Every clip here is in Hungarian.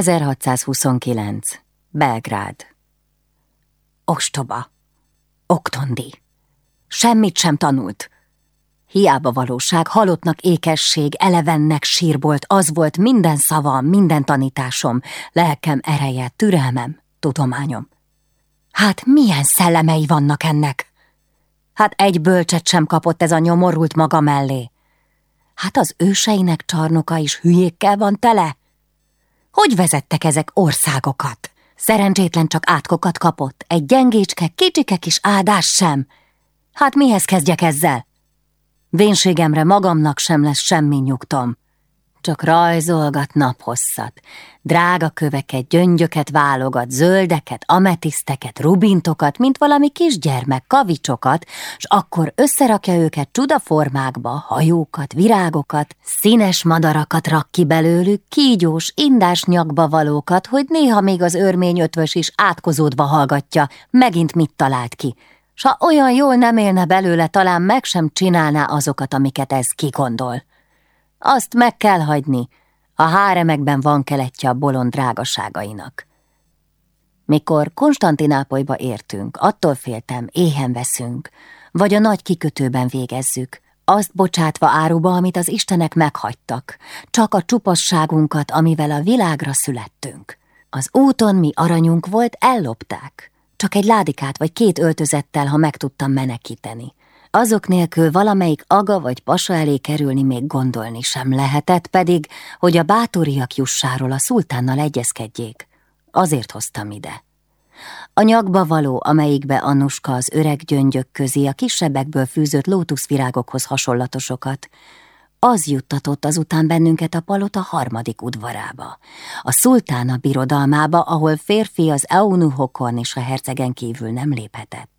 1629. Belgrád Ostoba. Oktondi. Semmit sem tanult. Hiába valóság, halottnak ékesség, elevennek sírbolt, az volt minden szavam, minden tanításom, lelkem ereje, türelmem, tudományom. Hát milyen szellemei vannak ennek? Hát egy bölcset sem kapott ez a nyomorult maga mellé. Hát az őseinek csarnoka is hülyékkel van tele? Hogy vezettek ezek országokat? Szerencsétlen csak átkokat kapott, egy gyengécske, kicsike kis áldás sem. Hát mihez kezdjek ezzel? Vénségemre magamnak sem lesz semmi nyugtom. Csak rajzolgat naphosszat, drága köveket, gyöngyöket válogat, zöldeket, ametiszteket, rubintokat, mint valami kisgyermek, kavicsokat, s akkor összerakja őket csudaformákba, hajókat, virágokat, színes madarakat rak ki belőlük, kígyós, indás nyakba valókat, hogy néha még az örmény ötvös is átkozódva hallgatja, megint mit talált ki, s ha olyan jól nem élne belőle, talán meg sem csinálná azokat, amiket ez kigondol. Azt meg kell hagyni, a háremekben van keletje a bolond drágaságainak. Mikor Konstantinápolyba értünk, attól féltem, éhen veszünk, vagy a nagy kikötőben végezzük, azt bocsátva áruba, amit az istenek meghagytak, csak a csupasságunkat, amivel a világra születtünk. Az úton mi aranyunk volt, ellopták. Csak egy ládikát vagy két öltözettel, ha meg tudtam menekíteni. Azok nélkül valamelyik aga vagy pasa elé kerülni még gondolni sem lehetett, pedig, hogy a bátoriak jussáról a szultánnal egyezkedjék. Azért hoztam ide. A nyakba való, amelyikbe Annuska az öreg gyöngyök közé a kisebbekből fűzött lótuszvirágokhoz hasonlatosokat, az juttatott azután bennünket a palota harmadik udvarába, a szultána birodalmába, ahol férfi az eunuhokon és a hercegen kívül nem léphetett.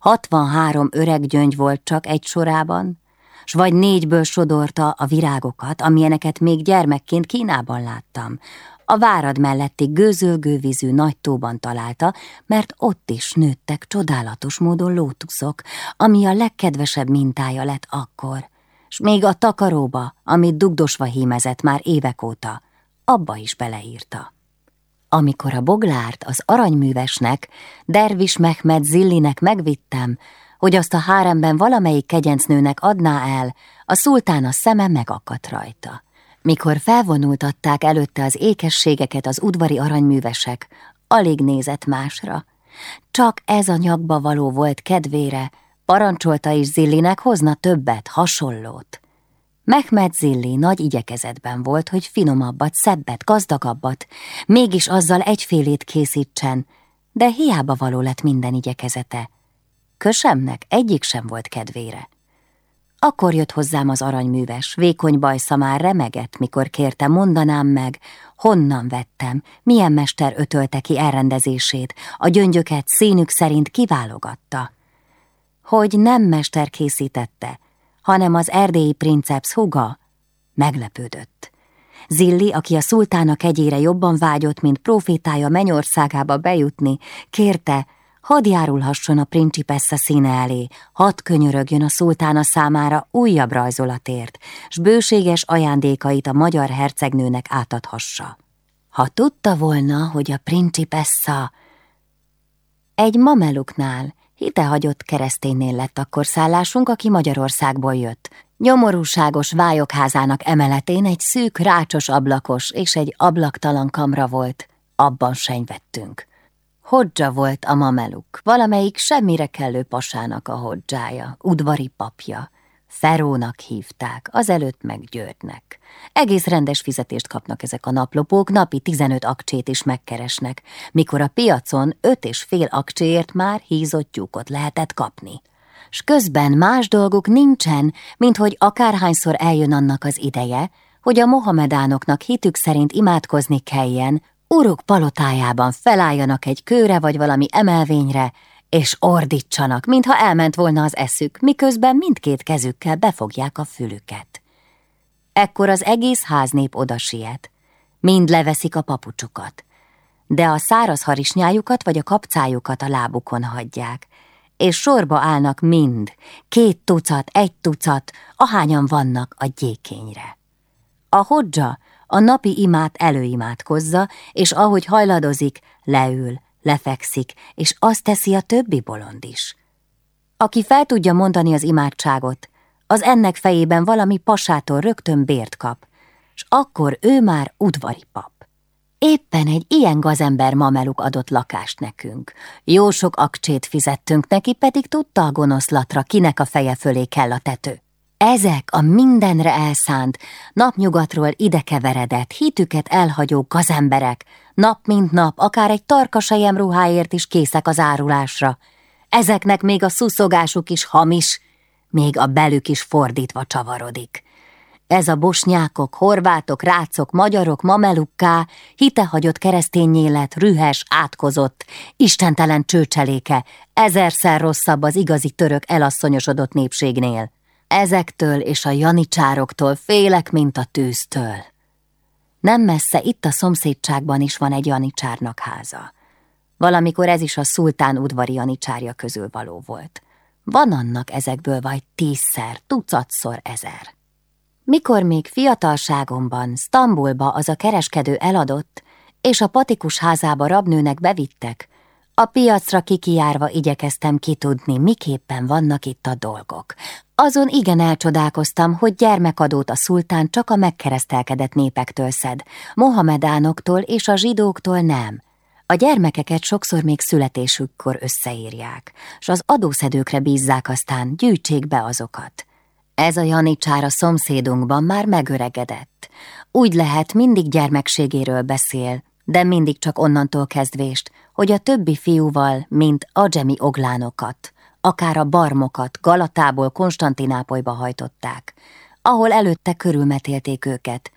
Hatvanhárom öreg gyöngy volt csak egy sorában, s vagy négyből sodorta a virágokat, amilyeneket még gyermekként Kínában láttam. A várad melletti gőzölgő nagy tóban találta, mert ott is nőttek csodálatos módon lótuszok, ami a legkedvesebb mintája lett akkor, s még a takaróba, amit dugdosva hímezett már évek óta, abba is beleírta. Amikor a boglárt az aranyművesnek, Dervis Mehmed Zillinek megvittem, hogy azt a háremben valamelyik kegyencnőnek adná el, a szultán a szeme megakadt rajta. Mikor felvonultatták előtte az ékességeket az udvari aranyművesek, alig nézett másra. Csak ez a nyakba való volt kedvére, parancsolta is Zillinek hozna többet, hasonlót. Mehmed Zilli nagy igyekezetben volt, hogy finomabbat, szebbet, gazdagabbat, mégis azzal egyfélét készítsen, de hiába való lett minden igyekezete. Kösemnek egyik sem volt kedvére. Akkor jött hozzám az aranyműves, vékony bajsza már remegett, mikor kérte, mondanám meg, honnan vettem, milyen mester ötölte ki elrendezését, a gyöngyöket színük szerint kiválogatta. Hogy nem mester készítette, hanem az erdélyi princeps huga, meglepődött. Zilli, aki a szultána kegyére jobban vágyott, mint profétája mennyországába bejutni, kérte, hadd járulhasson a principessa színe elé, hadd könyörögjön a szultána számára újabb rajzolatért, s bőséges ajándékait a magyar hercegnőnek átadhassa. Ha tudta volna, hogy a principessa egy mameluknál, Hitehagyott kereszténynél lett akkor szállásunk, aki Magyarországból jött. Nyomorúságos vályokházának emeletén egy szűk, rácsos ablakos és egy ablaktalan kamra volt. Abban senyvettünk. Hodzsa volt a mameluk, valamelyik semmire kellő pasának a hodzsája, udvari papja. Ferónak hívták, azelőtt meg Györgynek. Egész rendes fizetést kapnak ezek a naplopók, napi 15 akcsét is megkeresnek, mikor a piacon öt és fél akcséért már hízott tyúkot lehetett kapni. S közben más dolguk nincsen, mint hogy akárhányszor eljön annak az ideje, hogy a mohamedánoknak hitük szerint imádkozni kelljen, uruk palotájában felálljanak egy kőre vagy valami emelvényre, és ordítsanak, mintha elment volna az eszük, miközben mindkét kezükkel befogják a fülüket. Ekkor az egész háznép oda siet. Mind leveszik a papucsukat, de a száraz harisnyájukat vagy a kapcájukat a lábukon hagyják, és sorba állnak mind, két tucat, egy tucat, ahányan vannak a gyékényre. A hodzsa a napi imát előimádkozza, és ahogy hajladozik, leül, lefekszik, és azt teszi a többi bolond is. Aki fel tudja mondani az imádságot, az ennek fejében valami pasától rögtön bért kap, s akkor ő már udvari pap. Éppen egy ilyen gazember mameluk adott lakást nekünk. Jó sok akcsét fizettünk neki, pedig tudta a gonoszlatra, kinek a feje fölé kell a tető. Ezek a mindenre elszánt, napnyugatról idekeveredett, hitüket elhagyó gazemberek, nap mint nap, akár egy tarkasejem ruháért is készek az árulásra. Ezeknek még a szuszogásuk is hamis, még a belük is fordítva csavarodik. Ez a bosnyákok, horvátok, rácok, magyarok, mamelukká, hitehagyott keresztény élet, rühes, átkozott, istentelen csőcseléke, ezerszer rosszabb az igazi török elasszonyosodott népségnél. Ezektől és a janicsároktól félek, mint a tűztől. Nem messze itt a szomszédságban is van egy janicsárnak háza. Valamikor ez is a szultán udvari janicsárja közül való volt. Van annak ezekből vagy tízszer, tucatszor ezer. Mikor még fiatalságomban Sztambulba az a kereskedő eladott, és a patikus házába rabnőnek bevittek, a piacra kikijárva igyekeztem kitudni, miképpen vannak itt a dolgok. Azon igen elcsodálkoztam, hogy gyermekadót a szultán csak a megkeresztelkedett népektől szed, mohamedánoktól és a zsidóktól nem. A gyermekeket sokszor még születésükkor összeírják, s az adószedőkre bízzák aztán, gyűjtsék be azokat. Ez a Janicsár a szomszédunkban már megöregedett. Úgy lehet, mindig gyermekségéről beszél, de mindig csak onnantól kezdvést, hogy a többi fiúval, mint adzsemi oglánokat, akár a barmokat Galatából Konstantinápolyba hajtották, ahol előtte körülmetélték őket,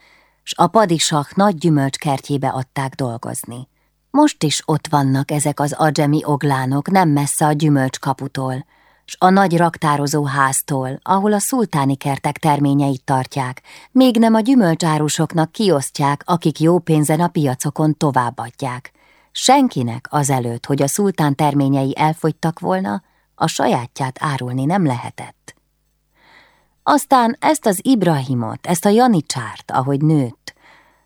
s a padisak nagy gyümölcskertjébe adták dolgozni. Most is ott vannak ezek az adzsemi oglánok nem messze a gyümölcskaputól, s a nagy raktározó háztól, ahol a szultáni kertek terményeit tartják, még nem a gyümölcsárusoknak kiosztják, akik jó pénzen a piacokon továbbadják. Senkinek azelőtt, hogy a szultán terményei elfogytak volna, a sajátját árulni nem lehetett. Aztán ezt az Ibrahimot, ezt a Janicsárt, ahogy nőtt,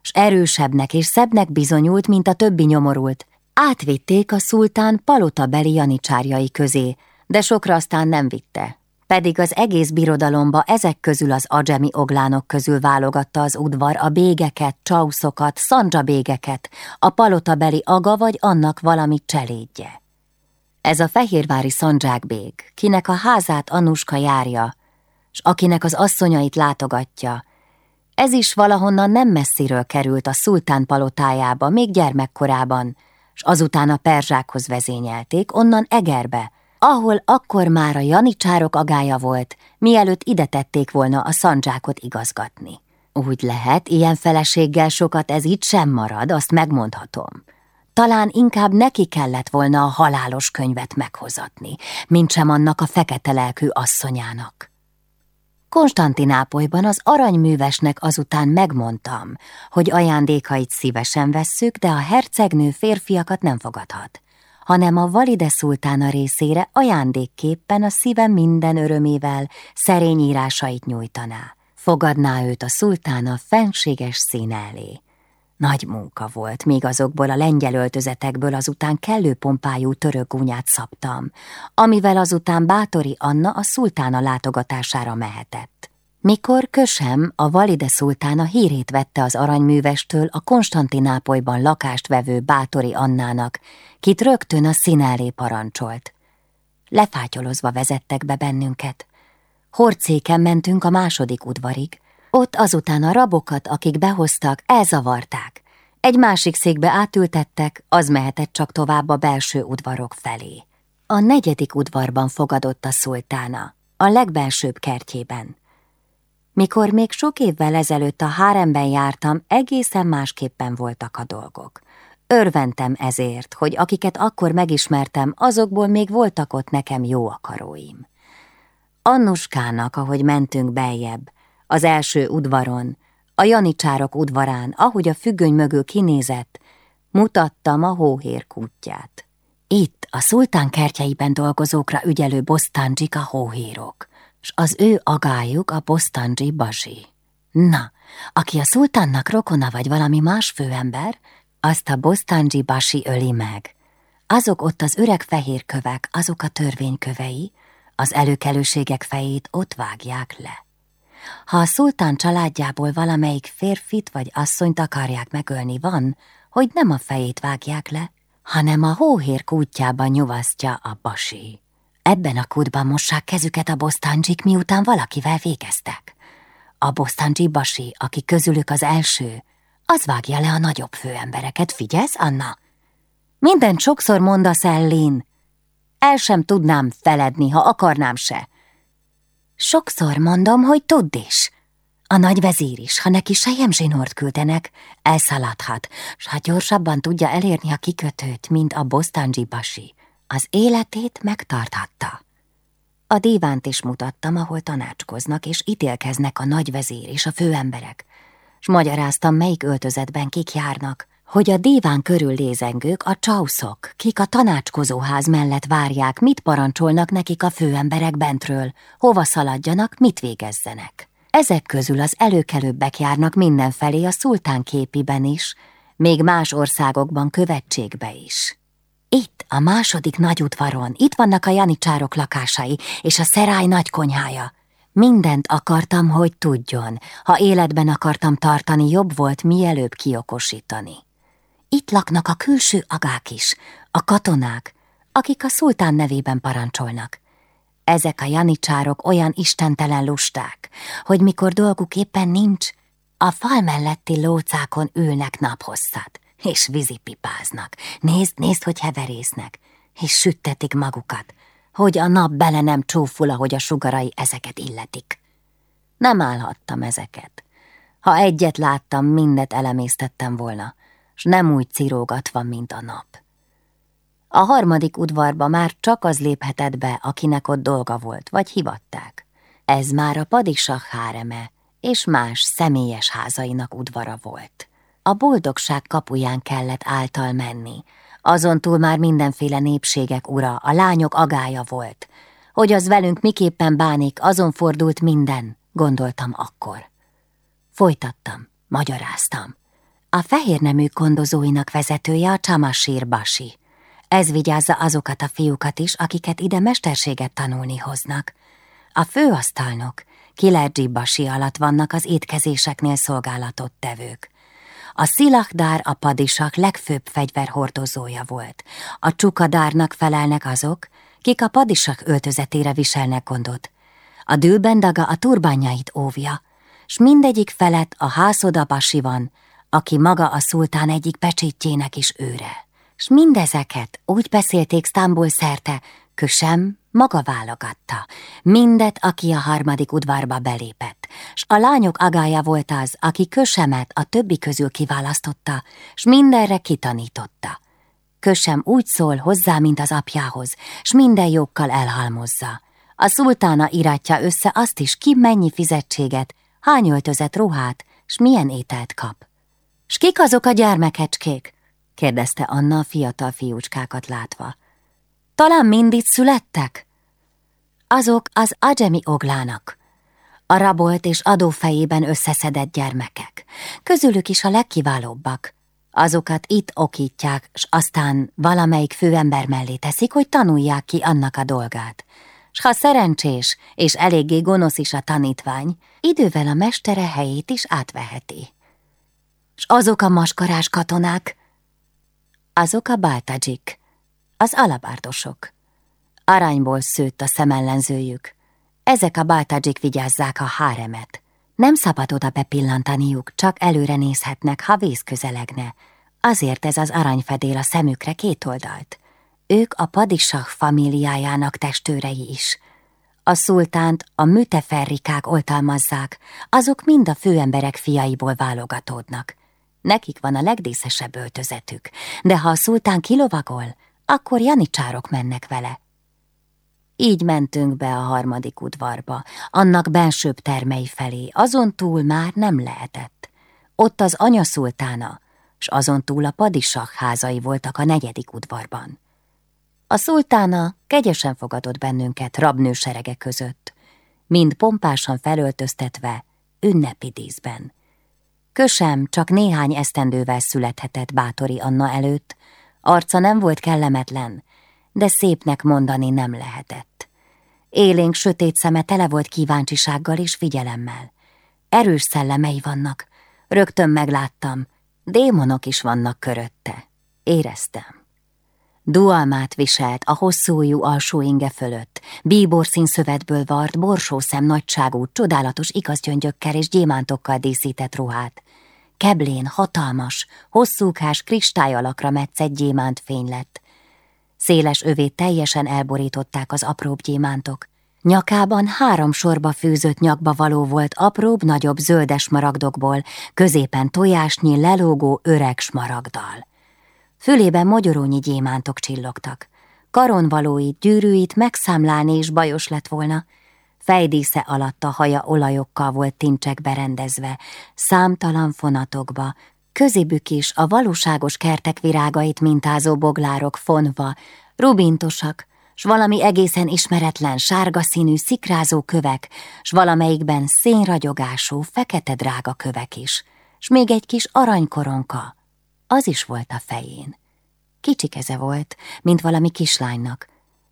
s erősebbnek és szebbnek bizonyult, mint a többi nyomorult, átvitték a szultán palotabeli janicsárjai közé, de sokra aztán nem vitte. Pedig az egész birodalomba ezek közül az adzsemi oglánok közül válogatta az udvar a bégeket, csauszokat, szandzsa bégeket, a palotabeli aga vagy annak valami cselédje. Ez a fehérvári szandzsákbég, kinek a házát Anuska járja, s akinek az asszonyait látogatja, ez is valahonnan nem messziről került a szultán palotájába, még gyermekkorában, s azután a perzsákhoz vezényelték, onnan Egerbe, ahol akkor már a janicsárok agája volt, mielőtt ide tették volna a szandzsákot igazgatni. Úgy lehet, ilyen feleséggel sokat ez itt sem marad, azt megmondhatom. Talán inkább neki kellett volna a halálos könyvet meghozatni, mint sem annak a fekete lelkű asszonyának. Konstantinápolyban az aranyművesnek azután megmondtam, hogy ajándékait szívesen vesszük, de a hercegnő férfiakat nem fogadhat hanem a valide szultána részére ajándékképpen a szíve minden örömével szerény írásait nyújtaná. Fogadná őt a szultána fenséges szín elé. Nagy munka volt, még azokból a lengyel öltözetekből azután kellő pompájú török gúnyát szabtam, amivel azután Bátori Anna a szultána látogatására mehetett. Mikor Kösem, a Valide szultána hírét vette az aranyművestől a Konstantinápolyban lakást vevő Bátori Annának, kit rögtön a színelé parancsolt. Lefátyolozva vezettek be bennünket. Horcéken mentünk a második udvarig. Ott azután a rabokat, akik behoztak, elzavarták. Egy másik székbe átültettek, az mehetett csak tovább a belső udvarok felé. A negyedik udvarban fogadott a szultána, a legbelsőbb kertjében. Mikor még sok évvel ezelőtt a háremben jártam, egészen másképpen voltak a dolgok. Örventem ezért, hogy akiket akkor megismertem, azokból még voltak ott nekem jó akaróim. Annuskának, ahogy mentünk beljebb, az első udvaron, a janicsárok udvarán, ahogy a függöny mögül kinézett, mutattam a hóhér. Itt, a szultán kertjeiben dolgozókra ügyelő bosztáncsik a hóhérok, s az ő agájuk a bosztándzsi bazsi. Na, aki a szultánnak rokona vagy valami más főember, azt a Bostanji Basi öli meg. Azok ott az öreg fehér kövek, azok a törvénykövei, az előkelőségek fejét ott vágják le. Ha a szultán családjából valamelyik férfit vagy asszonyt akarják megölni, van, hogy nem a fejét vágják le, hanem a hóhér kútjában nyuvasztja a basi. Ebben a kútban mossák kezüket a bosztáncsik, miután valakivel végeztek. A bosztáncsik basi, aki közülük az első, az vágja le a nagyobb főembereket, figyelsz, Anna? Mindent sokszor mondasz el, Lin. El sem tudnám feledni, ha akarnám se. Sokszor mondom, hogy tudd is. A nagy vezír is, ha neki sejemzsinort küldenek, elszaladhat, s ha gyorsabban tudja elérni a kikötőt, mint a bosztánzsi basi, az életét megtarthatta. A dívánt is mutattam, ahol tanácskoznak és ítélkeznek a nagy vezír és a főemberek, s magyaráztam, melyik öltözetben kik járnak, hogy a díván körül lézengők a csauszok, kik a tanácskozóház mellett várják, mit parancsolnak nekik a főemberek bentről, hova szaladjanak, mit végezzenek. Ezek közül az előkelőbbek járnak mindenfelé a szultán képiben is, még más országokban követségbe is. Itt, a második nagy udvaron, itt vannak a janicsárok lakásai és a szerály nagy konyhája. Mindent akartam, hogy tudjon. Ha életben akartam tartani, jobb volt mielőbb kiokosítani. Itt laknak a külső agák is, a katonák, akik a szultán nevében parancsolnak. Ezek a janicsárok olyan istentelen lusták, hogy mikor dolguk éppen nincs, a fal melletti lócákon ülnek naphosszat, és vízipipáznak. Nézd, nézd, hogy heverésznek, és süttetik magukat, hogy a nap bele nem csúful, ahogy a sugarai ezeket illetik. Nem állhattam ezeket. Ha egyet láttam, mindet elemésztettem volna, s nem úgy cirógatva, mint a nap. A harmadik udvarba már csak az léphetett be, akinek ott dolga volt, vagy hivatták. Ez már a padisah háreme és más személyes házainak udvara volt. A boldogság kapuján kellett által menni, azon túl már mindenféle népségek ura, a lányok agája volt. Hogy az velünk miképpen bánik, azon fordult minden, gondoltam akkor. Folytattam, magyaráztam. A fehér nemű kondozóinak vezetője a Csamasír Basi. Ez vigyázza azokat a fiúkat is, akiket ide mesterséget tanulni hoznak. A főasztalnok, Kilergyi Basi alatt vannak az étkezéseknél szolgálatot tevők. A szilakdár a padisak legfőbb fegyverhordozója volt. A csukadárnak felelnek azok, kik a padisak öltözetére viselnek gondot. A dülbendaga a turbányait óvja, s mindegyik felett a házodabasi van, aki maga a szultán egyik pecsétjének is őre. S mindezeket úgy beszélték Sztambul szerte, Kösem maga válogatta, mindet, aki a harmadik udvarba belépett, s a lányok agája volt az, aki Kösemet a többi közül kiválasztotta, s mindenre kitanította. Kösem úgy szól hozzá, mint az apjához, s minden jókkal elhalmozza. A szultána iratja össze azt is, ki mennyi fizetséget, hány öltözet ruhát, s milyen ételt kap. S kik azok a gyermekecskék? kérdezte Anna a fiatal fiúcskákat látva. Talán mind itt születtek? Azok az Ajemi oglának, a rabolt és adófejében összeszedett gyermekek. Közülük is a legkiválóbbak. Azokat itt okítják, s aztán valamelyik főember mellé teszik, hogy tanulják ki annak a dolgát. S ha szerencsés és eléggé gonosz is a tanítvány, idővel a mestere helyét is átveheti. S azok a maskarás katonák, azok a báltajik, az alabárdosok. Aranyból szőtt a szemellenzőjük. Ezek a báltajik vigyázzák a háremet. Nem szabad oda bepillantaniuk, csak előre nézhetnek, ha vész közelegne. Azért ez az aranyfedél a szemükre két oldalt. Ők a padisah famíliájának testőrei is. A szultánt a müteferrikák oltalmazzák, azok mind a főemberek fiaiból válogatódnak. Nekik van a legdíszesebb öltözetük, de ha a szultán kilovagol, akkor janicsárok mennek vele. Így mentünk be a harmadik udvarba, annak bensőbb termei felé, azon túl már nem lehetett. Ott az anya szultána, s azon túl a padisak házai voltak a negyedik udvarban. A szultána kegyesen fogadott bennünket rabnőserege között, mind pompásan felöltöztetve, ünnepi díszben. Kösem csak néhány esztendővel születhetett Bátori Anna előtt, arca nem volt kellemetlen, de szépnek mondani nem lehetett. Élénk sötét szeme tele volt kíváncsisággal és figyelemmel. Erős szellemei vannak, rögtön megláttam, démonok is vannak körötte. Éreztem. Dualmát viselt a hosszújú alsó inge fölött, bíbor színszövetből vart, borsószem nagyságú, csodálatos igazgyöngyökkel és gyémántokkal díszített ruhát. Keblén hatalmas, hosszúkás kristály alakra metszett gyémánt fény lett. Széles övét teljesen elborították az apróbb gyémántok. Nyakában három sorba fűzött nyakba való volt apróbb-nagyobb zöldes maragdokból, középen tojásnyi lelógó öreg smaragdal. Fülében mogyorónyi gyémántok csillogtak. Karonvalóit, gyűrűit megszámlálni is bajos lett volna. Fejdísze alatt a haja olajokkal volt tincsekbe rendezve, számtalan fonatokba, közébük is a valóságos kertek virágait mintázó boglárok fonva, rubintosak, s valami egészen ismeretlen sárga színű szikrázó kövek, s valamelyikben szénragyogású, fekete drága kövek is, s még egy kis aranykoronka, az is volt a fején. Kicsi keze volt, mint valami kislánynak.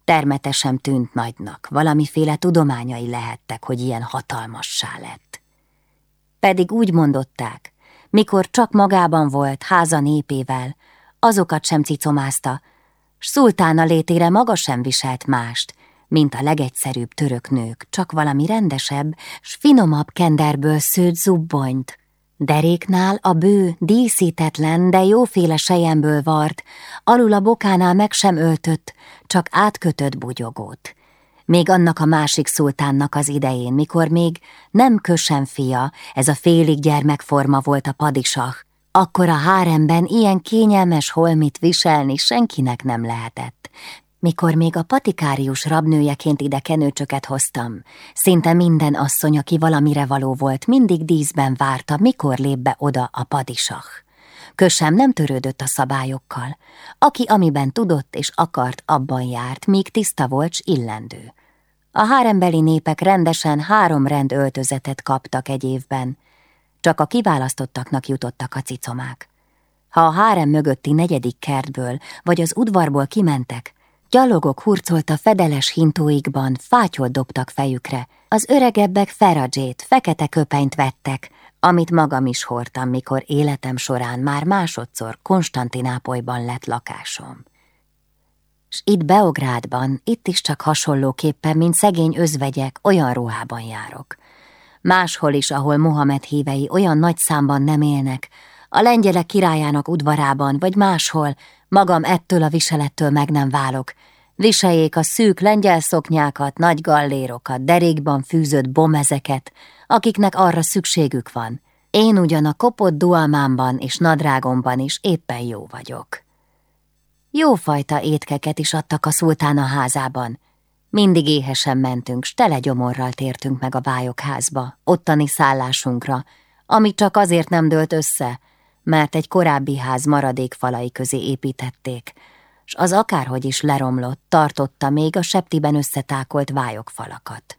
Termete sem tűnt nagynak, valamiféle tudományai lehettek, hogy ilyen hatalmassá lett. Pedig úgy mondották, mikor csak magában volt, háza népével, azokat sem cicomázta, s szultána létére maga sem viselt mást, mint a legegyszerűbb török nők, csak valami rendesebb, s finomabb kenderből szőtt zubbonyt, Deréknál a bő, díszítetlen, de jóféle sejemből vart, alul a bokánál meg sem öltött, csak átkötött bugyogót. Még annak a másik szultánnak az idején, mikor még nem kösen fia, ez a félig gyermekforma volt a padisah, akkor a háremben ilyen kényelmes holmit viselni senkinek nem lehetett, mikor még a patikárius rabnőjeként ide kenőcsöket hoztam, szinte minden asszony, aki valamire való volt, mindig díszben várta, mikor lép be oda a padisah. Kösem nem törődött a szabályokkal. Aki amiben tudott és akart, abban járt, míg tiszta volt s illendő. A hárembeli népek rendesen három rend öltözetet kaptak egy évben. Csak a kiválasztottaknak jutottak a cicomák. Ha a hárem mögötti negyedik kertből vagy az udvarból kimentek, Gyalogok hurcolt fedeles hintóikban, fátyol dobtak fejükre. Az öregebbek feradzsét, fekete köpenyt vettek, amit magam is hordtam, mikor életem során már másodszor Konstantinápolyban lett lakásom. S itt Beográdban, itt is csak hasonlóképpen, mint szegény özvegyek, olyan ruhában járok. Máshol is, ahol Mohamed hívei olyan nagy számban nem élnek, a lengyelek királyának udvarában, vagy máshol, magam ettől a viselettől meg nem válok. Viseljék a szűk lengyel szoknyákat, nagy gallérokat, derékban fűzött bomezeket, akiknek arra szükségük van. Én ugyan a kopott dualmámban és nadrágomban is éppen jó vagyok. Jófajta étkeket is adtak a szultán a házában. Mindig éhesen mentünk, s tele gyomorral tértünk meg a vályokházba, ottani szállásunkra, ami csak azért nem dőlt össze, mert egy korábbi ház maradék falai közé építették, s az akárhogy is leromlott, tartotta még a septiben összetákolt vályokfalakat.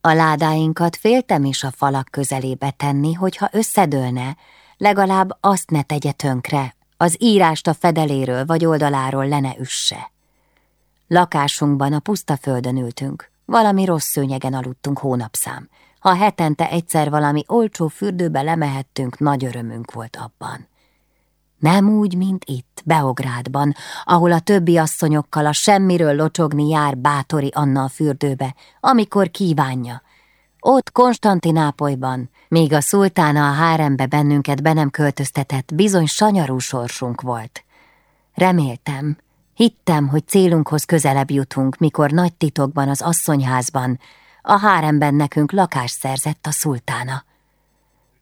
A ládáinkat féltem is a falak közelébe tenni, hogyha összedőlne, legalább azt ne tegye tönkre, az írást a fedeléről vagy oldaláról le ne üsse. Lakásunkban a puszta földön ültünk, valami rossz szőnyegen aludtunk hónapszám, ha hetente egyszer valami olcsó fürdőbe lemehettünk, nagy örömünk volt abban. Nem úgy, mint itt, Beográdban, ahol a többi asszonyokkal a semmiről locsogni jár Bátori Anna a fürdőbe, amikor kívánja. Ott Konstantinápolyban, még a szultána a hárembe bennünket be nem költöztetett, bizony sanyarú sorsunk volt. Reméltem, hittem, hogy célunkhoz közelebb jutunk, mikor nagy titokban az asszonyházban, a háremben nekünk lakást szerzett a szultána.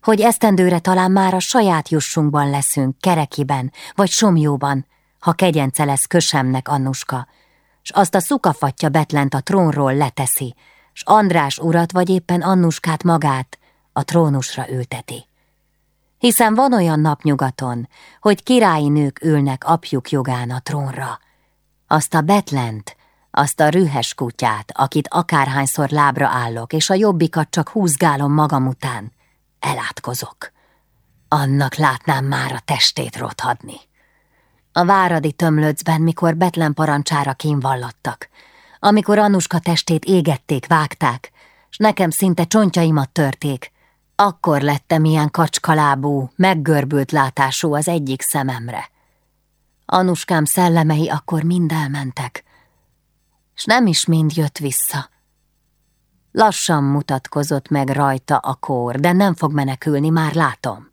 Hogy esztendőre talán már a saját jussunkban leszünk, kerekiben, vagy somjóban, ha kegyence lesz kösemnek Annuska, s azt a szukafatja betlent a trónról leteszi, s András urat vagy éppen Annuskát magát a trónusra ülteti. Hiszen van olyan nap nyugaton, hogy királyi nők ülnek apjuk jogán a trónra. Azt a betlent, azt a rühes kutyát, akit akárhányszor lábra állok, és a jobbikat csak húzgálom magam után. elátkozok. Annak látnám már a testét rothadni. A váradi tömlöcben, mikor Betlen parancsára kínvallattak, amikor Anuska testét égették, vágták, s nekem szinte csontjaimat törték, akkor lettem ilyen kacskalábú, meggörbült látású az egyik szememre. Anuskám szellemei akkor mind elmentek, s nem is mind jött vissza. Lassan mutatkozott meg rajta a kór, de nem fog menekülni, már látom.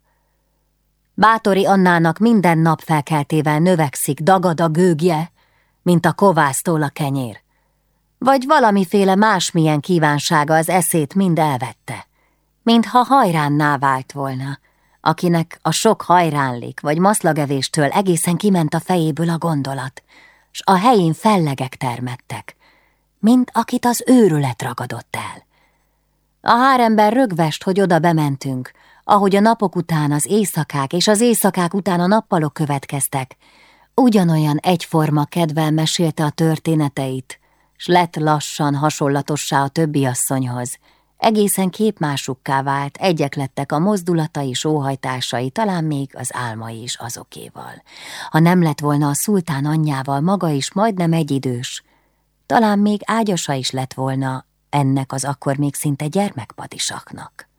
Bátori Annának minden nap felkeltével növekszik, dagad a gőgje, mint a kovásztól a kenyér. Vagy valamiféle másmilyen kívánsága az eszét mind elvette, mintha hajránná vált volna, akinek a sok hajránlik vagy maszlagevéstől egészen kiment a fejéből a gondolat, s a helyén fellegek termettek, mint akit az őrület ragadott el. A hárember rögvest, hogy oda bementünk, ahogy a napok után az éjszakák és az éjszakák után a nappalok következtek, ugyanolyan egyforma kedvel mesélte a történeteit, s lett lassan hasonlatossá a többi asszonyhoz. Egészen képmásukká vált, egyek lettek a mozdulatai, sóhajtásai, talán még az álmai is azokéval. Ha nem lett volna a szultán anyjával maga is majdnem egyidős, talán még ágyasa is lett volna ennek az akkor még szinte gyermekpadisaknak.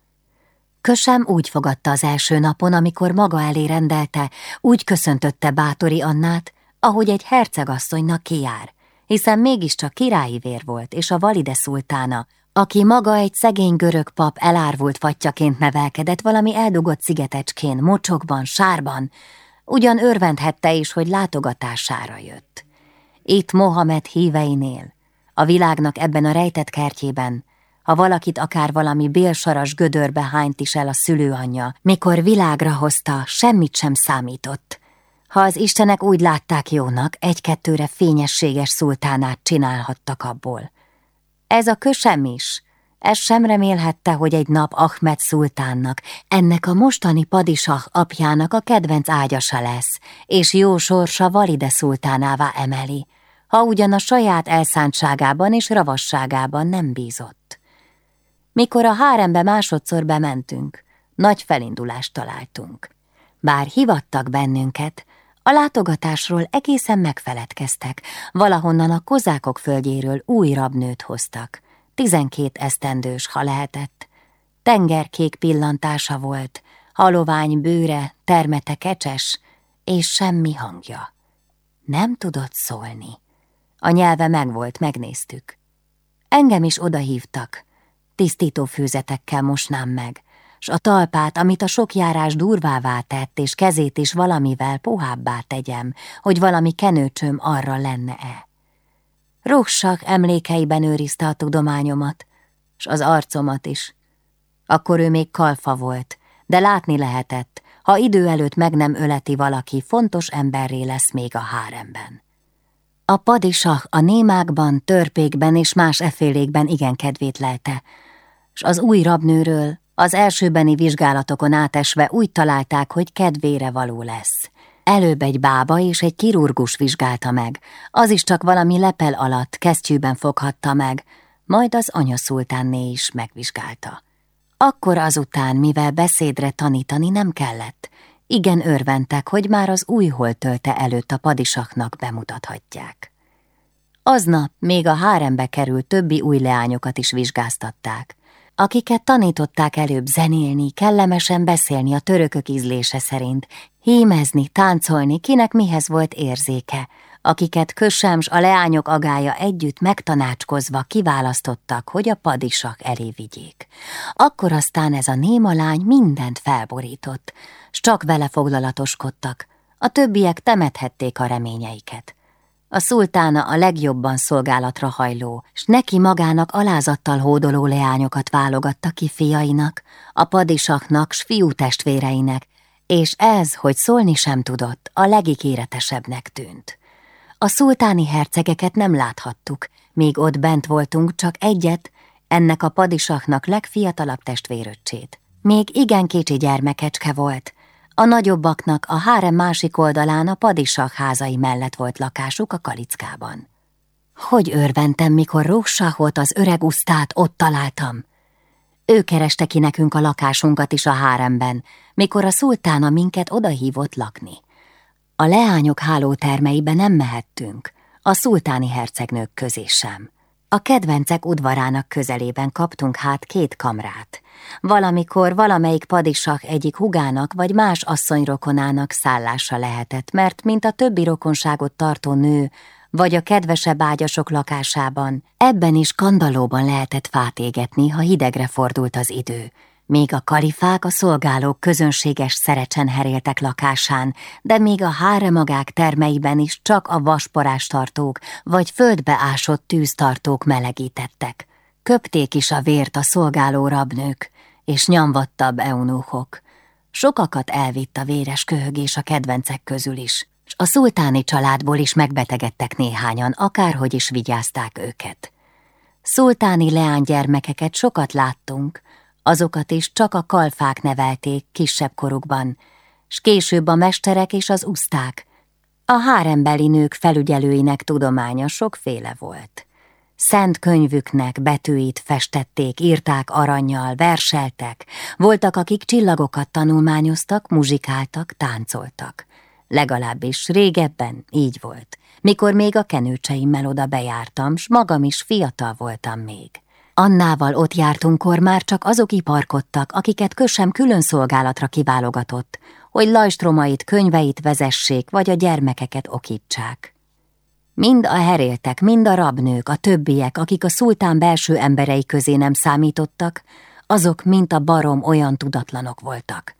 Kösem úgy fogadta az első napon, amikor maga elé rendelte, úgy köszöntötte Bátori Annát, ahogy egy hercegasszonynak kijár, hiszen mégiscsak királyi vér volt, és a valide szultána, aki maga egy szegény görög pap elárvult fattyaként nevelkedett valami eldugott szigetecskén, mocsokban, sárban, ugyan örvendhette is, hogy látogatására jött. Itt Mohamed híveinél, a világnak ebben a rejtett kertjében, ha valakit akár valami bélsaras gödörbe hányt is el a szülőanyja, mikor világra hozta, semmit sem számított. Ha az istenek úgy látták jónak, egy-kettőre fényességes szultánát csinálhattak abból. Ez a kösem is. Ez sem remélhette, hogy egy nap Ahmed szultánnak, ennek a mostani padisah apjának a kedvenc ágyasa lesz, és jó sorsa Valide szultánává emeli, ha ugyan a saját elszántságában és ravasságában nem bízott. Mikor a hárembe másodszor bementünk, nagy felindulást találtunk. Bár hivattak bennünket, a látogatásról egészen megfeledkeztek, valahonnan a kozákok földjéről új rabnőt hoztak. Tizenkét esztendős, ha lehetett. Tengerkék pillantása volt, halovány bőre, termete kecses, és semmi hangja. Nem tudott szólni. A nyelve megvolt, megnéztük. Engem is odahívtak, tisztító főzetekkel mosnám meg, s a talpát, amit a sok járás durvává tett, és kezét is valamivel puhábbá tegyem, hogy valami kenőcsöm arra lenne-e. Ruksak emlékeiben őrizte a tudományomat, s az arcomat is. Akkor ő még kalfa volt, de látni lehetett, ha idő előtt meg nem öleti valaki, fontos emberré lesz még a háremben. A padisah a némákban, törpékben és más efélékben igen kedvét lelte, s az új rabnőről az elsőbeni vizsgálatokon átesve úgy találták, hogy kedvére való lesz. Előbb egy bába és egy kirurgus vizsgálta meg, az is csak valami lepel alatt, kesztyűben foghatta meg, majd az anyaszultánné is megvizsgálta. Akkor azután, mivel beszédre tanítani nem kellett, igen örventek, hogy már az új holtölte előtt a padisaknak bemutathatják. Aznap még a hárembe került többi új leányokat is vizsgáztatták, akiket tanították előbb zenélni, kellemesen beszélni a törökök ízlése szerint, hímezni, táncolni, kinek mihez volt érzéke, akiket Kösems a leányok agája együtt megtanácskozva kiválasztottak, hogy a padisak elé vigyék. Akkor aztán ez a néma lány mindent felborított, s csak vele foglalatoskodtak, a többiek temethették a reményeiket. A szultána a legjobban szolgálatra hajló, s neki magának alázattal hódoló leányokat válogatta ki fiainak, a padisaknak s fiú testvéreinek, és ez, hogy szólni sem tudott, a legikéretesebbnek tűnt. A szultáni hercegeket nem láthattuk, míg ott bent voltunk csak egyet, ennek a padisaknak legfiatalabb testvéröccsét. Még igen kicsi gyermekecske volt, a nagyobbaknak a hárem másik oldalán a padisak házai mellett volt lakásuk a kalickában. Hogy örventem, mikor Rósahot az öreg usztát ott találtam. Ő kereste ki nekünk a lakásunkat is a háremben, mikor a szultána minket odahívott lakni. A leányok hálótermeibe nem mehettünk, a szultáni hercegnők közé sem. A kedvencek udvarának közelében kaptunk hát két kamrát. Valamikor valamelyik padisak egyik hugának vagy más asszonyrokonának szállása lehetett, mert mint a többi rokonságot tartó nő, vagy a kedvesebb ágyasok lakásában, ebben is kandalóban lehetett fát égetni, ha hidegre fordult az idő, még a kalifák a szolgálók közönséges szerecsen heréltek lakásán, de még a háremagák termeiben is csak a vasporástartók vagy földbe ásott tűztartók melegítettek. Köpték is a vért a szolgáló rabnők, és nyomvattabb eunuchok. Sokakat elvitt a véres köhögés a kedvencek közül is, s a szultáni családból is megbetegedtek néhányan, akárhogy is vigyázták őket. Szultáni leánygyermekeket sokat láttunk, Azokat is csak a kalfák nevelték kisebb korukban, s később a mesterek és az uszták. A hárembeli nők felügyelőinek tudománya sokféle volt. Szent könyvüknek betűit festették, írták aranyjal, verseltek, voltak, akik csillagokat tanulmányoztak, muzsikáltak, táncoltak. Legalábbis régebben így volt, mikor még a kenőcseimmel oda bejártam, s magam is fiatal voltam még. Annával ott jártunkkor már csak azok iparkodtak, akiket kösem külön szolgálatra kiválogatott, hogy lajstromait, könyveit vezessék, vagy a gyermekeket okítsák. Mind a heréltek, mind a rabnők, a többiek, akik a szultán belső emberei közé nem számítottak, azok, mint a barom, olyan tudatlanok voltak.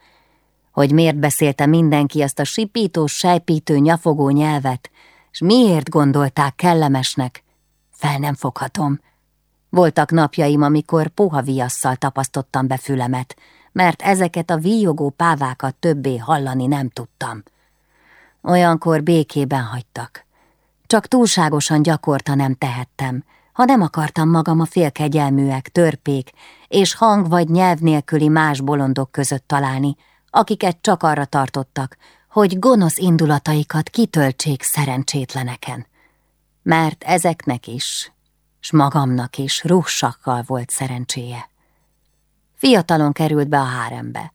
Hogy miért beszélte mindenki azt a sipító, sejpítő, nyafogó nyelvet, és miért gondolták kellemesnek, fel nem foghatom, voltak napjaim, amikor puha viasszal tapasztottam be fülemet, mert ezeket a víjogó pávákat többé hallani nem tudtam. Olyankor békében hagytak. Csak túlságosan gyakorta nem tehettem, ha nem akartam magam a félkegyelműek, törpék és hang vagy nyelv nélküli más bolondok között találni, akiket csak arra tartottak, hogy gonosz indulataikat kitöltsék szerencsétleneken. Mert ezeknek is s magamnak is rússakkal volt szerencséje. Fiatalon került be a hárembe.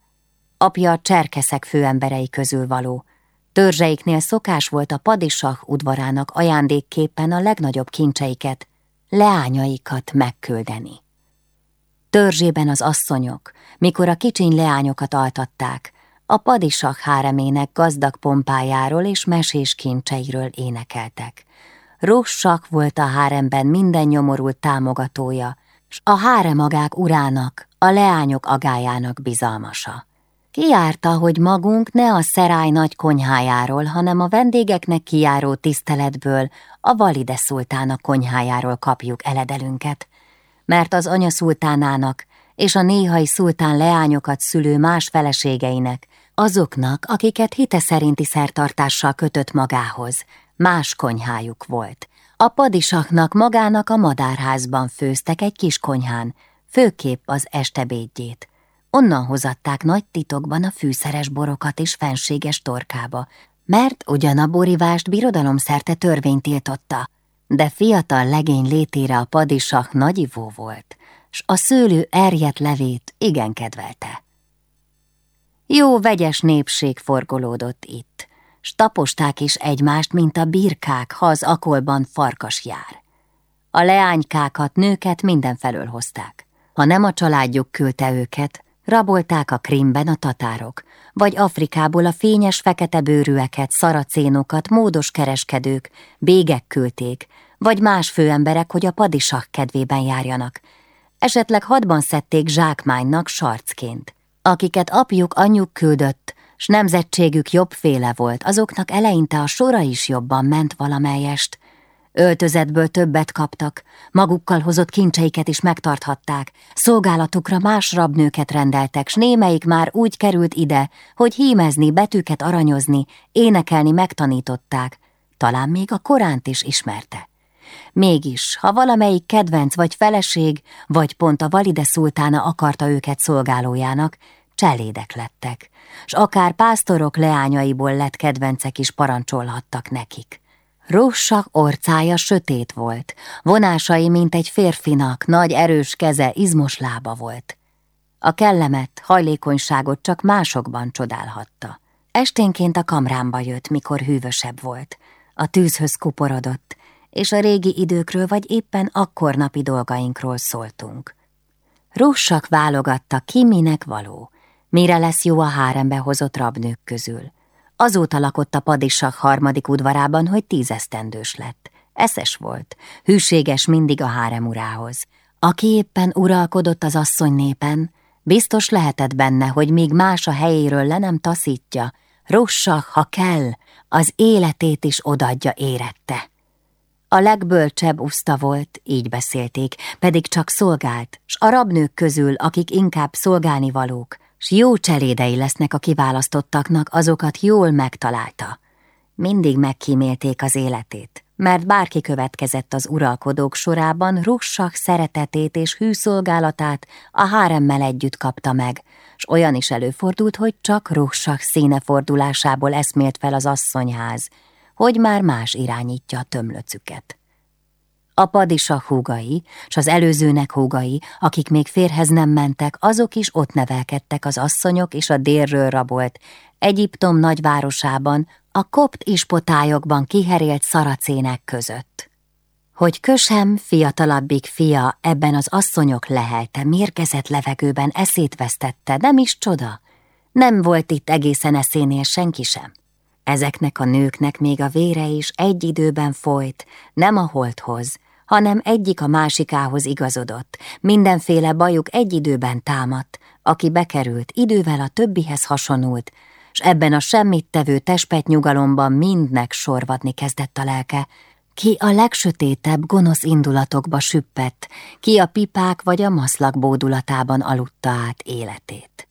Apja a cserkeszek főemberei közül való. Törzseiknél szokás volt a padisah udvarának ajándékképpen a legnagyobb kincseiket, leányaikat megküldeni. Törzsében az asszonyok, mikor a kicsiny leányokat altatták, a padisah háremének gazdag pompájáról és mesés kincseiről énekeltek. Rossak volt a háremben minden nyomorult támogatója, s a háremagák urának, a leányok agájának bizalmasa. Kiárta, hogy magunk ne a szerály nagy konyhájáról, hanem a vendégeknek kijáró tiszteletből a valide szultána konyhájáról kapjuk eledelünket, mert az anya szultánának és a néhai szultán leányokat szülő más feleségeinek, azoknak, akiket hite szerinti szertartással kötött magához, más konyhájuk volt. A padisaknak magának a madárházban főztek egy kis konyhán, főképp az estebédjét. Onnan hozatták nagy titokban a fűszeres borokat és fenséges torkába, mert ugyan a borivást birodalomszerte törvény tiltotta, de fiatal legény létére a padisak nagyivó volt, s a szőlő erjet levét igen kedvelte. Jó vegyes népség forgolódott itt, s taposták is egymást, mint a birkák, ha az akolban farkas jár. A leánykákat, nőket mindenfelől hozták. Ha nem a családjuk küldte őket, rabolták a Krimben a tatárok, vagy Afrikából a fényes fekete bőrűeket, szaracénokat, módos kereskedők, bégek küldték, vagy más főemberek, hogy a padisak kedvében járjanak. Esetleg hadban szedték zsákmánynak sarcként. Akiket apjuk anyjuk küldött, s nemzetségük jobbféle volt, azoknak eleinte a sora is jobban ment valamelyest. Öltözetből többet kaptak, magukkal hozott kincseiket is megtarthatták, szolgálatukra más rabnőket rendeltek, s némelyik már úgy került ide, hogy hímezni, betűket aranyozni, énekelni megtanították, talán még a Koránt is ismerte. Mégis, ha valamelyik kedvenc vagy feleség, vagy pont a valide szultána akarta őket szolgálójának, cselédek lettek, s akár pásztorok leányaiból lett kedvencek is parancsolhattak nekik. Rossak orcája sötét volt, vonásai, mint egy férfinak, nagy erős keze, izmos lába volt. A kellemet, hajlékonyságot csak másokban csodálhatta. Esténként a kamrámba jött, mikor hűvösebb volt. A tűzhöz kuporodott, és a régi időkről vagy éppen akkor napi dolgainkról szóltunk. Russak válogatta, ki minek való, mire lesz jó a hárembe hozott rabnők közül. Azóta lakott a padisak harmadik udvarában, hogy tízesztendős lett. Eszes volt, hűséges mindig a hárem urához. Aki éppen uralkodott az asszony népen, biztos lehetett benne, hogy még más a helyéről le nem taszítja, Russak, ha kell, az életét is odadja érette. A legbölcsebb uszta volt, így beszélték, pedig csak szolgált, s a rabnők közül, akik inkább szolgálni valók, s jó cselédei lesznek a kiválasztottaknak, azokat jól megtalálta. Mindig megkímélték az életét, mert bárki következett az uralkodók sorában, russak szeretetét és hűszolgálatát a háremmel együtt kapta meg, s olyan is előfordult, hogy csak russak színe fordulásából eszmélt fel az asszonyház, hogy már más irányítja a tömlöcüket. A padisa húgai, s az előzőnek húgai, akik még férhez nem mentek, azok is ott nevelkedtek az asszonyok és a délről rabolt, Egyiptom nagyvárosában, a kopt ispotályokban kiherélt szaracének között. Hogy kösem, fiatalabbik fia ebben az asszonyok lehelte, mérgezett levegőben eszét vesztette, nem is csoda. Nem volt itt egészen eszénél senki sem. Ezeknek a nőknek még a vére is egy időben folyt, nem a holthoz, hanem egyik a másikához igazodott, mindenféle bajuk egy időben támadt, aki bekerült, idővel a többihez hasonult, s ebben a semmit tevő tespet nyugalomban mindnek sorvadni kezdett a lelke, ki a legsötétebb gonosz indulatokba süppett, ki a pipák vagy a maszlak bódulatában aludta át életét.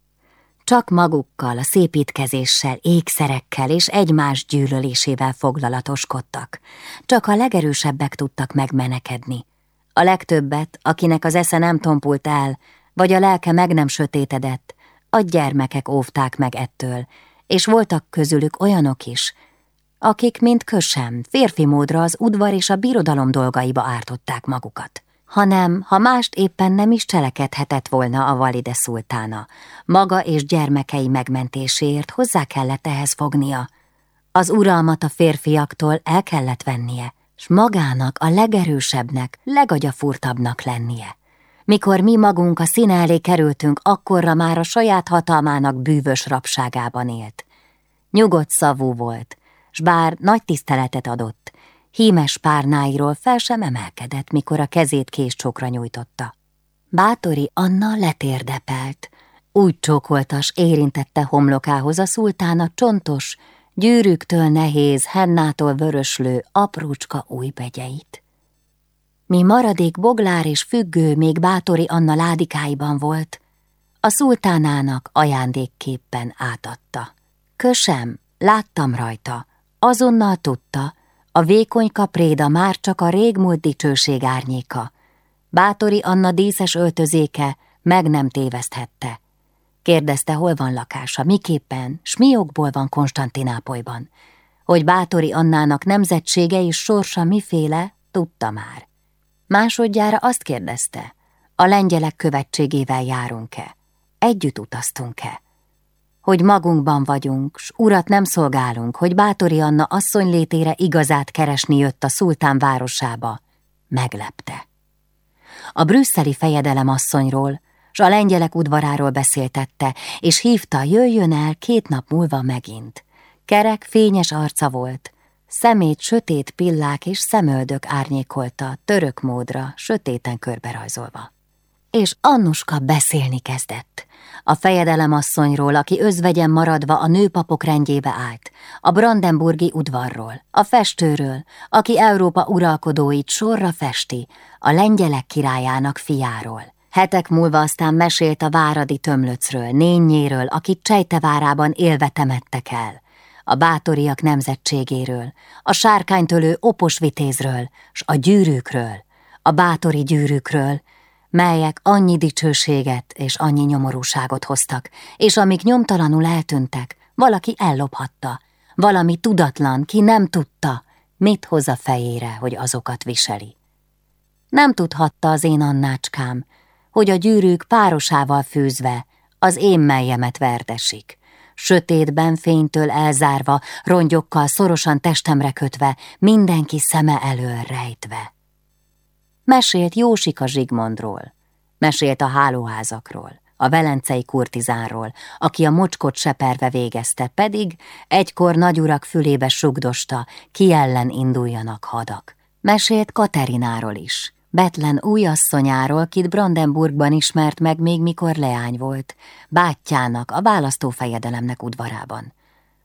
Csak magukkal, a szépítkezéssel, ékszerekkel és egymás gyűlölésével foglalatoskodtak. Csak a legerősebbek tudtak megmenekedni. A legtöbbet, akinek az esze nem tompult el, vagy a lelke meg nem sötétedett, a gyermekek óvták meg ettől, és voltak közülük olyanok is, akik, mint kösem, férfi módra az udvar és a birodalom dolgaiba ártották magukat hanem ha mást éppen nem is cselekedhetett volna a valide szultána. Maga és gyermekei megmentéséért hozzá kellett ehhez fognia. Az uralmat a férfiaktól el kellett vennie, s magának a legerősebbnek, legagyafurtabbnak lennie. Mikor mi magunk a színe elé kerültünk, akkorra már a saját hatalmának bűvös rabságában élt. Nyugodt szavú volt, s bár nagy tiszteletet adott, hímes párnáiról fel sem emelkedett, mikor a kezét késcsokra nyújtotta. Bátori Anna letérdepelt, úgy csókoltas érintette homlokához a szultána csontos, gyűrűktől nehéz, hennától vöröslő, aprócska új begyeit. Mi maradék boglár és függő még Bátori Anna ládikáiban volt, a szultánának ajándékképpen átadta. Kösem, láttam rajta, azonnal tudta, a vékony kapréda már csak a régmúlt dicsőség árnyéka. Bátori Anna díszes öltözéke meg nem téveszthette. Kérdezte, hol van lakása, miképpen, s mi okból van Konstantinápolyban. Hogy Bátori Annának nemzetsége és sorsa miféle, tudta már. Másodjára azt kérdezte, a lengyelek követségével járunk-e, együtt utaztunk-e hogy magunkban vagyunk, s urat nem szolgálunk, hogy Bátori Anna asszony létére igazát keresni jött a szultán városába, meglepte. A brüsszeli fejedelem asszonyról, s a lengyelek udvaráról beszéltette, és hívta, jöjjön el két nap múlva megint. Kerek, fényes arca volt, szemét sötét pillák és szemöldök árnyékolta, török módra, sötéten körberajzolva. És Annuska beszélni kezdett a fejedelem asszonyról, aki özvegyen maradva a nőpapok rendjébe állt, a brandenburgi udvarról, a festőről, aki Európa uralkodóit sorra festi, a lengyelek királyának fiáról. Hetek múlva aztán mesélt a váradi tömlöcről, nényéről, akit Csejtevárában élve temettek el, a bátoriak nemzetségéről, a sárkánytölő opos vitézről, s a gyűrűkről, a bátori gyűrűkről, melyek annyi dicsőséget és annyi nyomorúságot hoztak, és amik nyomtalanul eltűntek, valaki ellophatta, valami tudatlan, ki nem tudta, mit hoz a fejére, hogy azokat viseli. Nem tudhatta az én annácskám, hogy a gyűrűk párosával főzve az én melyemet verdesik. Sötétben fénytől elzárva, rongyokkal szorosan testemre kötve, mindenki szeme elől rejtve. Mesélt Jósika Zsigmondról, mesélt a hálóházakról, a velencei kurtizánról, aki a mocskot seperve végezte, pedig egykor nagyurak fülébe sugdosta, ki ellen induljanak hadak. Mesélt Katerináról is, Betlen újasszonyáról, kit Brandenburgban ismert meg még mikor leány volt, bátyjának, a választófejedelemnek udvarában.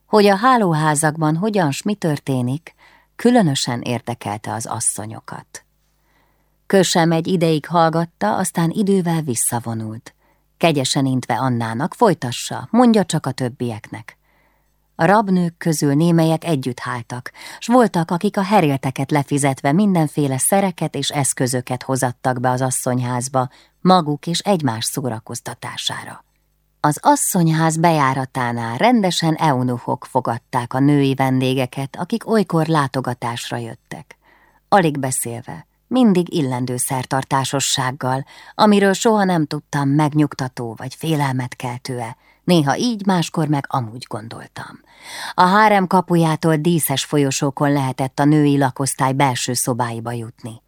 Hogy a hálóházakban hogyan s mi történik, különösen érdekelte az asszonyokat. Kösem egy ideig hallgatta, aztán idővel visszavonult. Kegyesen intve Annának, folytassa, mondja csak a többieknek. A rabnők közül némelyek együtt háltak, s voltak, akik a herélteket lefizetve mindenféle szereket és eszközöket hozattak be az asszonyházba, maguk és egymás szórakoztatására. Az asszonyház bejáratánál rendesen eunuchok fogadták a női vendégeket, akik olykor látogatásra jöttek. Alig beszélve, mindig illendő szertartásossággal, amiről soha nem tudtam megnyugtató vagy félelmet keltőe, néha így, máskor meg amúgy gondoltam. A hárem kapujától díszes folyosókon lehetett a női lakosztály belső szobáiba jutni.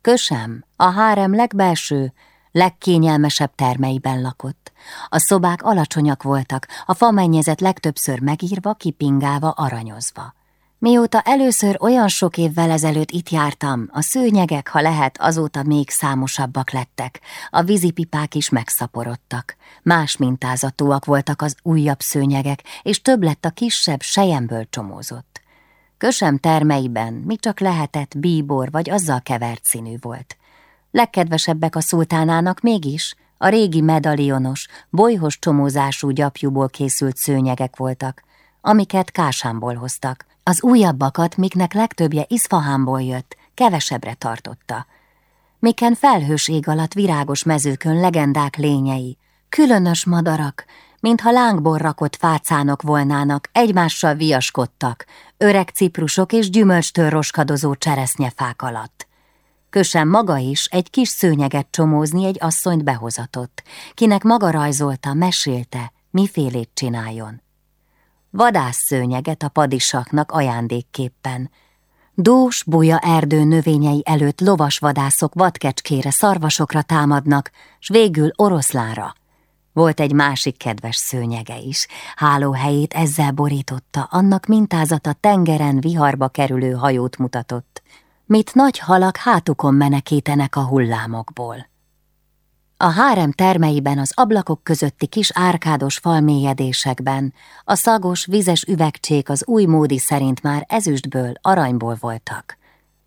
Kösem, a hárem legbelső, legkényelmesebb termeiben lakott. A szobák alacsonyak voltak, a famennyezet legtöbbször megírva, kipingálva, aranyozva. Mióta először olyan sok évvel ezelőtt itt jártam, a szőnyegek, ha lehet, azóta még számosabbak lettek, a vízipipák is megszaporodtak. Más mintázatúak voltak az újabb szőnyegek, és több lett a kisebb, sejemből csomózott. Kösem termeiben mi csak lehetett bíbor vagy azzal kevert színű volt. Legkedvesebbek a szultánának mégis a régi medalionos, bolyhos csomózású gyapjúból készült szőnyegek voltak, amiket Kásámból hoztak, az újabbakat, miknek legtöbbje Iszfahánból jött, kevesebbre tartotta. Miken felhős ég alatt virágos mezőkön legendák lényei, különös madarak, mintha lángból rakott fácánok volnának, egymással viaskodtak, öreg ciprusok és gyümölcstől roskadozó cseresznyefák alatt. Kösen maga is egy kis szőnyeget csomózni egy asszonyt behozatott, kinek maga rajzolta, mesélte, mifélét csináljon vadászszőnyeget a padisaknak ajándékképpen. Dós, buja erdő növényei előtt lovas vadászok vadkecskére, szarvasokra támadnak, s végül oroszlára. Volt egy másik kedves szőnyege is, hálóhelyét ezzel borította, annak mintázata tengeren viharba kerülő hajót mutatott, mit nagy halak hátukon menekítenek a hullámokból. A hárem termeiben az ablakok közötti kis árkádos falmélyedésekben a szagos, vizes üvegcsék az új módi szerint már ezüstből, aranyból voltak.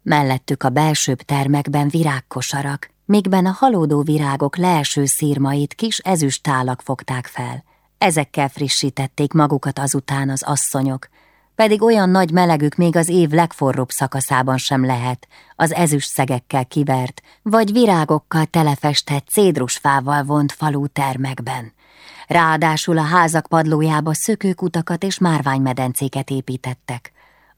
Mellettük a belsőbb termekben virágkosarak, mikben a halódó virágok leeső szírmait kis ezüsttálak fogták fel. Ezekkel frissítették magukat azután az asszonyok, pedig olyan nagy melegük még az év legforróbb szakaszában sem lehet, az ezüst szegekkel kivert, vagy virágokkal telefestett cédrusfával vont falú termekben. Ráadásul a házak padlójába szökőkutakat és márványmedencéket építettek.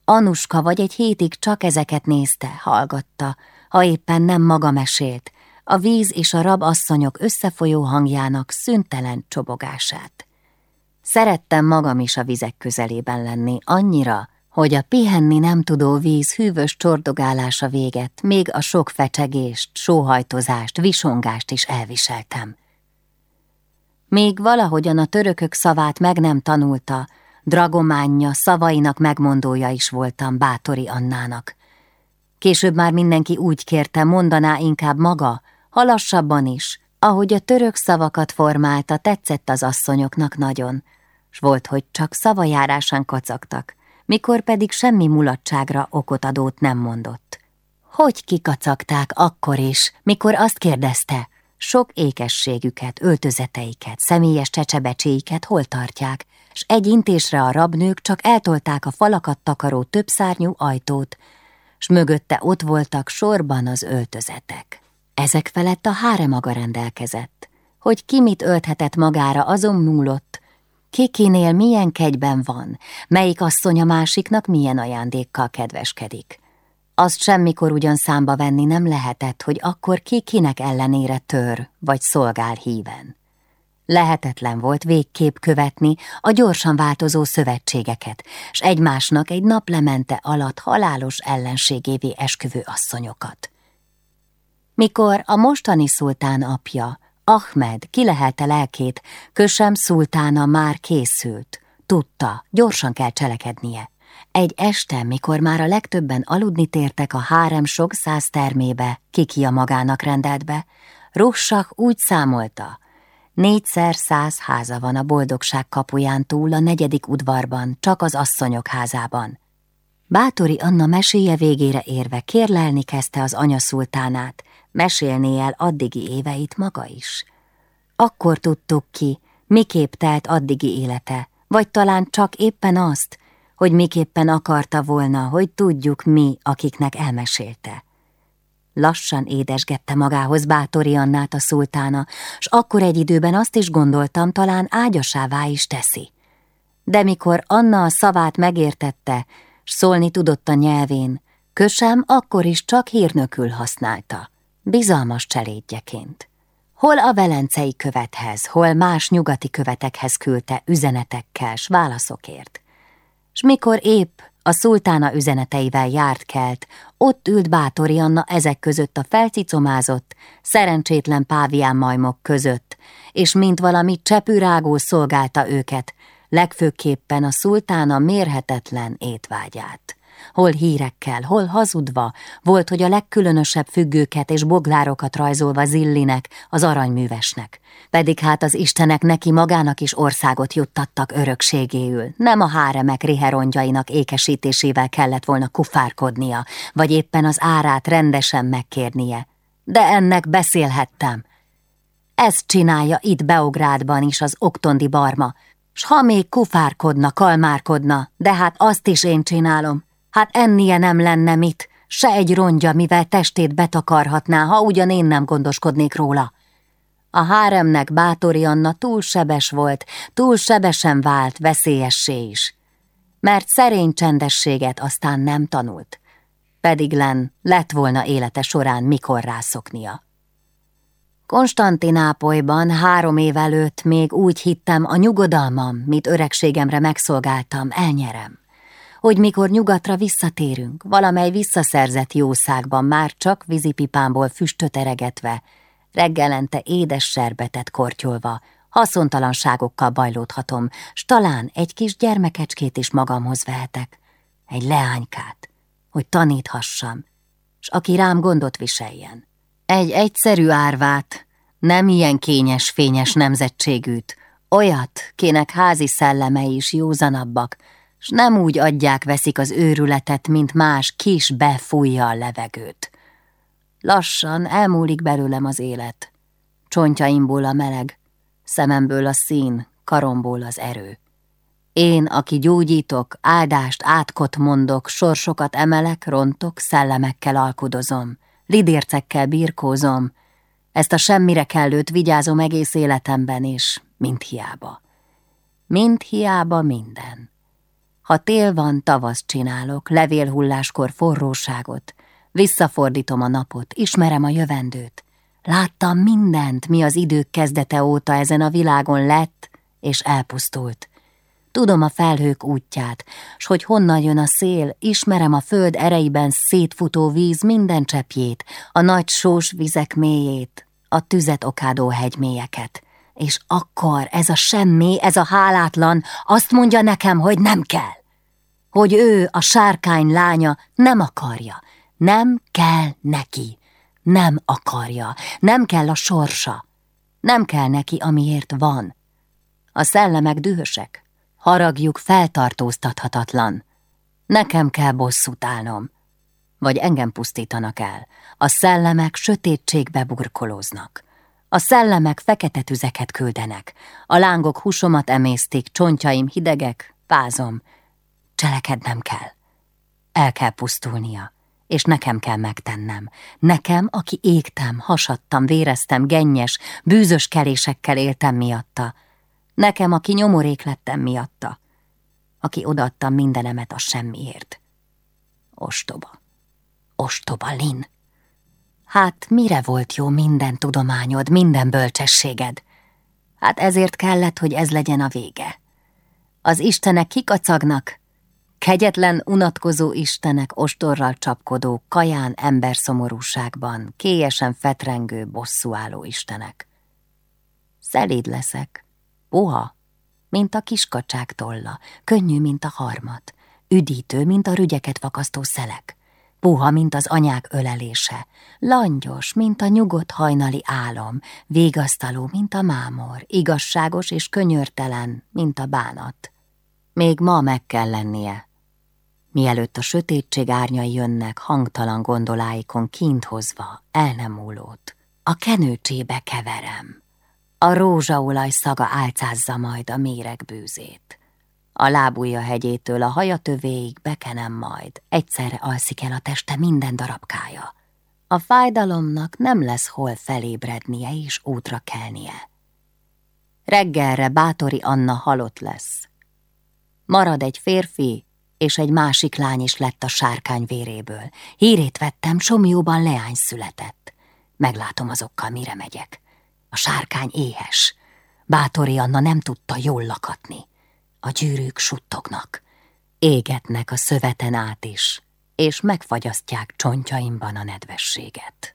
Anuska vagy egy hétig csak ezeket nézte, hallgatta, ha éppen nem maga mesélt, a víz és a rab asszonyok összefolyó hangjának szüntelen csobogását. Szerettem magam is a vizek közelében lenni, annyira, hogy a pihenni nem tudó víz hűvös csordogálása véget, még a sok fecsegést, sóhajtozást, visongást is elviseltem. Még valahogyan a törökök szavát meg nem tanulta, dragománja, szavainak megmondója is voltam Bátori Annának. Később már mindenki úgy kérte, mondaná inkább maga, halassabban is, ahogy a török szavakat formálta, tetszett az asszonyoknak nagyon, s volt, hogy csak szavajárásán kacagtak, mikor pedig semmi mulatságra okot adót nem mondott. Hogy kikacagták akkor is, mikor azt kérdezte, sok ékességüket, öltözeteiket, személyes csecsebecséiket hol tartják, s egy intésre a rabnők csak eltolták a falakat takaró többszárnyú ajtót, s mögötte ott voltak sorban az öltözetek. Ezek felett a háre maga rendelkezett, hogy ki mit ölthetett magára, azon múlott, kikinél milyen kegyben van, melyik asszony a másiknak milyen ajándékkal kedveskedik. Azt semmikor ugyan számba venni nem lehetett, hogy akkor ki kinek ellenére tör vagy szolgál híven. Lehetetlen volt végképp követni a gyorsan változó szövetségeket, s egymásnak egy naplemente alatt halálos ellenségévé esküvő asszonyokat. Mikor a mostani szultán apja, Ahmed kilehelte lelkét, Kösem szultána már készült, tudta, gyorsan kell cselekednie. Egy este, mikor már a legtöbben aludni tértek a hárem sok száz termébe, kikia magának rendelt be, Russak úgy számolta, négyszer száz háza van a boldogság kapuján túl a negyedik udvarban, csak az asszonyok házában. Bátori Anna meséje végére érve kérlelni kezdte az anyaszultánát, mesélné el addigi éveit maga is. Akkor tudtuk ki, miképp telt addigi élete, vagy talán csak éppen azt, hogy miképpen akarta volna, hogy tudjuk mi, akiknek elmesélte. Lassan édesgette magához Bátori Annát a szultána, s akkor egy időben azt is gondoltam, talán ágyasává is teszi. De mikor Anna a szavát megértette, s szólni tudott a nyelvén, Kösem akkor is csak hírnökül használta, bizalmas cselédjeként. Hol a velencei követhez, hol más nyugati követekhez küldte üzenetekkel s válaszokért. S mikor épp a szultána üzeneteivel járt kelt, ott ült Bátori Anna ezek között a felcicomázott, szerencsétlen pávián majmok között, és mint valami csepürágó szolgálta őket, legfőképpen a szultána mérhetetlen étvágyát hol hírekkel, hol hazudva, volt, hogy a legkülönösebb függőket és boglárokat rajzolva Zillinek, az aranyművesnek. Pedig hát az istenek neki magának is országot juttattak örökségéül, nem a háremek riherondjainak ékesítésével kellett volna kufárkodnia, vagy éppen az árát rendesen megkérnie. De ennek beszélhettem. Ezt csinálja itt Beográdban is az oktondi barma, s ha még kufárkodna, kalmárkodna, de hát azt is én csinálom. Hát ennie nem lenne mit, se egy rongya, mivel testét betakarhatná, ha ugyan én nem gondoskodnék róla. A háremnek Bátori Anna túl sebes volt, túl sebesen vált, veszélyessé is. Mert szerény csendességet aztán nem tanult. Pedig len lett volna élete során mikor rászoknia. Konstantinápolyban három év előtt még úgy hittem, a nyugodalmam, mit öregségemre megszolgáltam, elnyerem hogy mikor nyugatra visszatérünk, valamely visszaszerzett jószágban már csak vízipipámból füstöt eregetve, reggelente édes serbetet kortyolva, haszontalanságokkal bajlódhatom, s talán egy kis gyermekecskét is magamhoz vehetek, egy leánykát, hogy taníthassam, s aki rám gondot viseljen. Egy egyszerű árvát, nem ilyen kényes, fényes nemzetségűt, olyat, kinek házi szellemei is józanabbak, s nem úgy adják-veszik az őrületet, mint más kis befújja a levegőt. Lassan elmúlik belőlem az élet, csontjaimból a meleg, szememből a szín, karomból az erő. Én, aki gyógyítok, áldást, átkot mondok, sorsokat emelek, rontok, szellemekkel alkudozom, lidércekkel birkózom, ezt a semmire kellőt vigyázom egész életemben is, mint hiába. Mint hiába minden. Ha tél van, tavasz csinálok, levélhulláskor forróságot, visszafordítom a napot, ismerem a jövendőt. Láttam mindent, mi az idők kezdete óta ezen a világon lett és elpusztult. Tudom a felhők útját, s hogy honnan jön a szél, ismerem a föld ereiben szétfutó víz minden cseppjét, a nagy sós vizek mélyét, a tüzet okádó hegymélyeket. És akkor ez a semmi, ez a hálátlan azt mondja nekem, hogy nem kell. Hogy ő, a sárkány lánya, nem akarja. Nem kell neki. Nem akarja. Nem kell a sorsa. Nem kell neki, amiért van. A szellemek dühösek. Haragjuk feltartóztathatatlan. Nekem kell bosszút állnom. Vagy engem pusztítanak el. A szellemek sötétségbe burkolóznak. A szellemek fekete tüzeket küldenek, a lángok húsomat emésztik, csontjaim hidegek, vázom. Cselekednem kell. El kell pusztulnia, és nekem kell megtennem. Nekem, aki égtem, hasadtam, véreztem, gennyes, bűzös kelésekkel éltem miatta. Nekem, aki nyomorék lettem miatta. Aki odaadtam mindenemet a semmiért. Ostoba. Ostoba Lin. Hát mire volt jó minden tudományod, minden bölcsességed? Hát ezért kellett, hogy ez legyen a vége. Az istenek kikacagnak, kegyetlen, unatkozó istenek ostorral csapkodó, kaján emberszomorúságban, kélyesen fetrengő, bosszúálló istenek. Szelíd leszek, puha, mint a kiskacsák tolla, könnyű, mint a harmat, üdítő, mint a rügyeket vakasztó szelek, puha, mint az anyák ölelése, langyos, mint a nyugodt hajnali álom, végasztaló, mint a mámor, igazságos és könyörtelen, mint a bánat. Még ma meg kell lennie. Mielőtt a sötétség árnyai jönnek hangtalan gondoláikon kint hozva, el nem múlót, a kenőcsébe keverem. A rózsaolaj szaga álcázza majd a méreg bűzét. A lábúja hegyétől a haja tövéig bekenem majd, egyszerre alszik el a teste minden darabkája. A fájdalomnak nem lesz hol felébrednie és útra kelnie. Reggelre Bátori Anna halott lesz. Marad egy férfi, és egy másik lány is lett a sárkány véréből. Hírét vettem, Somjóban leány született. Meglátom azokkal, mire megyek. A sárkány éhes. Bátori Anna nem tudta jól lakatni. A gyűrűk suttognak. Égetnek a szöveten át is, és megfagyasztják csontjaimban a nedvességet.